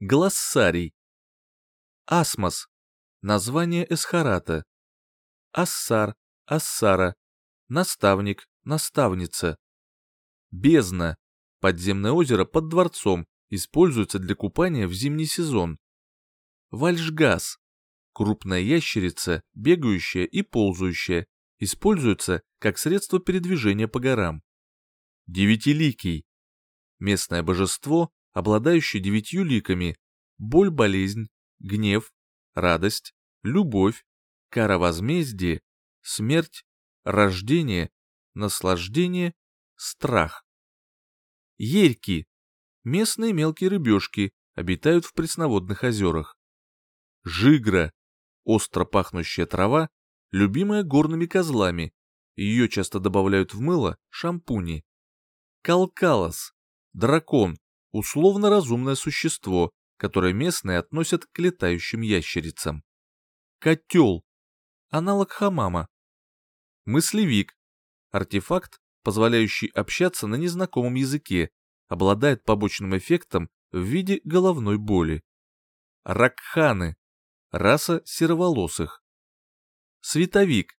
Глоссарий. Асмос. Название Эсхарата. Ассар, Ассара. Наставник, наставница. Бездна. Подземное озеро под дворцом, используется для купания в зимний сезон. Вальшгаз. Крупная ящерица, бегающая и ползающая, используется как средство передвижения по горам. Девятиликий. Местное божество, обладающее девятью ликами. Боль, болезнь, гнев, радость, любовь, кара возмездие, смерть, рождение, наслаждение, страх. Ерьки. Местные мелкие рыбешки обитают в пресноводных озерах. Жигра. Остро пахнущая трава, любимая горными козлами. Ее часто добавляют в мыло, шампуни. Калкалос. Дракон. Условно разумное существо, которое местные относят к летающим ящерицам. Котел. Аналог хамама. Мыслевик. Артефакт, позволяющий общаться на незнакомом языке, обладает побочным эффектом в виде головной боли. Ракханы. Раса сероволосых. Световик.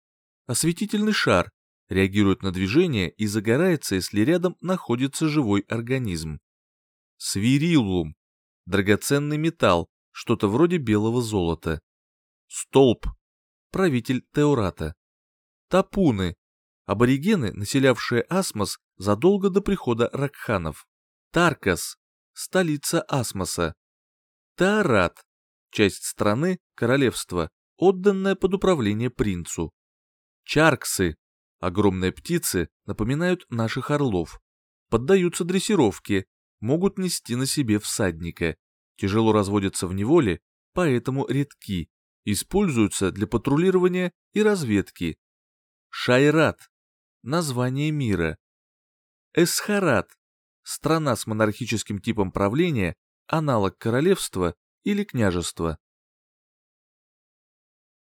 Осветительный шар. Реагирует на движение и загорается, если рядом находится живой организм. Свириллум. Драгоценный металл, что-то вроде белого золота. Столб. Правитель Теората. Тапуны. Аборигены, населявшие Асмос задолго до прихода Ракханов. Таркас. Столица Асмоса. Таарат часть страны, королевства, отданная под управление принцу. Чарксы, огромные птицы, напоминают наших орлов. Поддаются дрессировке, могут нести на себе всадника. Тяжело разводятся в неволе, поэтому редки. Используются для патрулирования и разведки. Шайрат – название мира. Эсхарат – страна с монархическим типом правления, аналог королевства или княжества.